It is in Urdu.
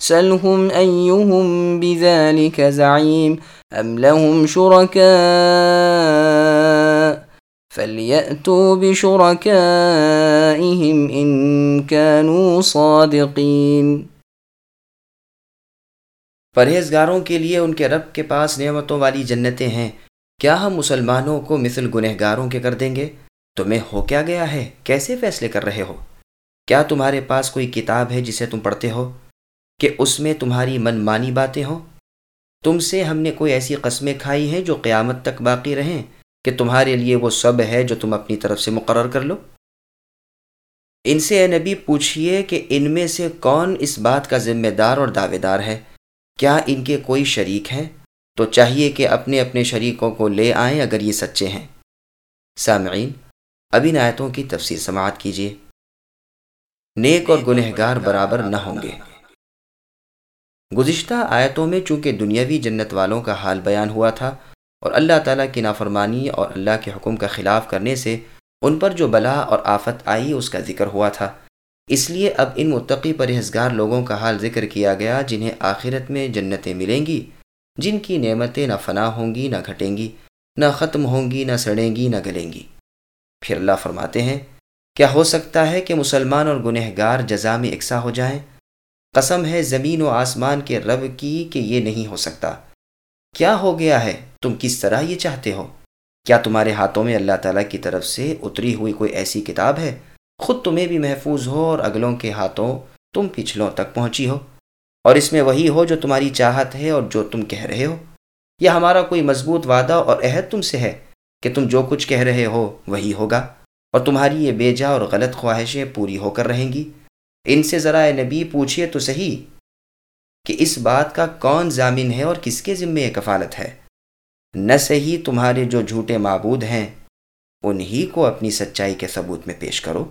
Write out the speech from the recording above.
سلهم ايهم بذلك زعيم ام لهم شركاء فليأتوا بشركائهم إن كانوا صادقين پرہیزگاروں کے لیے ان کے رب کے پاس نعمتوں والی جنتیں ہیں۔ کیا ہم مسلمانوں کو مثل گنہگاروں کے کر دیں گے؟ تمہیں ہو کیا گیا ہے؟ کیسے فیصلے کر رہے ہو؟ کیا تمہارے پاس کوئی کتاب ہے جسے تم پڑھتے ہو؟ کہ اس میں تمہاری من مانی باتیں ہوں۔ تم سے ہم نے کوئی ایسی قسمیں کھائی ہیں جو قیامت تک باقی رہیں کہ تمہارے لیے وہ سب ہے جو تم اپنی طرف سے مقرر کر لو؟ ان سے اے نبی پوچھئے کہ ان میں سے کون اس بات کا ذمہ دار اور دعوے دار ہے؟ کیا ان کے کوئی شریک ہیں؟ تو چاہیے کہ اپنے اپنے شریکوں کو لے آئیں اگر یہ سچے ہیں۔ سامعین، اب ان آیتوں کی تفسیر سماعت کیجیے نیک اور گنہگار برابر نہ ہوں گے۔ گزشتہ آیتوں میں چونکہ دنیاوی جنت والوں کا حال بیان ہوا تھا اور اللہ تعالیٰ کی نافرمانی اور اللہ کے حکم کا خلاف کرنے سے ان پر جو بلا اور آفت آئی اس کا ذکر ہوا تھا۔ اس لیے اب ان متقی پرہزگار لوگوں کا حال ذکر کیا گیا جنہیں آخرت میں جنتیں ملیں گی۔ جن کی نعمتیں نہ فنا ہوں گی، نہ گھٹیں گی، نہ ختم ہوں گی، نہ سڑیں گی، نہ گلیں گی۔ پھر اللہ فرماتے ہیں، کیا ہو سکتا ہے کہ مسلمان اور گنہ گار جزا میں اکسا ہو جائیں؟ قسم ہے زمین و آسمان کے رب کی کہ یہ نہیں ہو سکتا۔ کیا ہو گیا ہے؟ تم کس طرح یہ چاہتے ہو؟ کیا تمہارے ہاتھوں میں اللہ تعالیٰ کی طرف سے اتری ہوئی کوئی ایسی کتاب ہے؟ خود تمہیں بھی محفوظ ہو اور اگلوں کے ہاتھوں تم پچھلوں تک پہنچی ہو۔ اور اس میں وہی ہو جو تمہاری چاہت ہے اور جو تم کہہ رہے ہو۔ یا ہمارا کوئی مضبوط وعدہ اور عہد تم سے ہے کہ تم جو کچھ کہہ رہے ہو وہی ہوگا اور تمہاری یہ بے جا اور غلط خواہشیں پوری ہو کر رہیں گی۔ ان سے ذرا نبی پوچھئے تو صحیح کہ اس بات کا کون ضامن ہے اور کس کے ذمے کفالت ہے؟ نہ صحیح تمہارے جو جھوٹے معبود ہیں، انہی کو اپنی سچائی کے ثبوت میں پیش کرو۔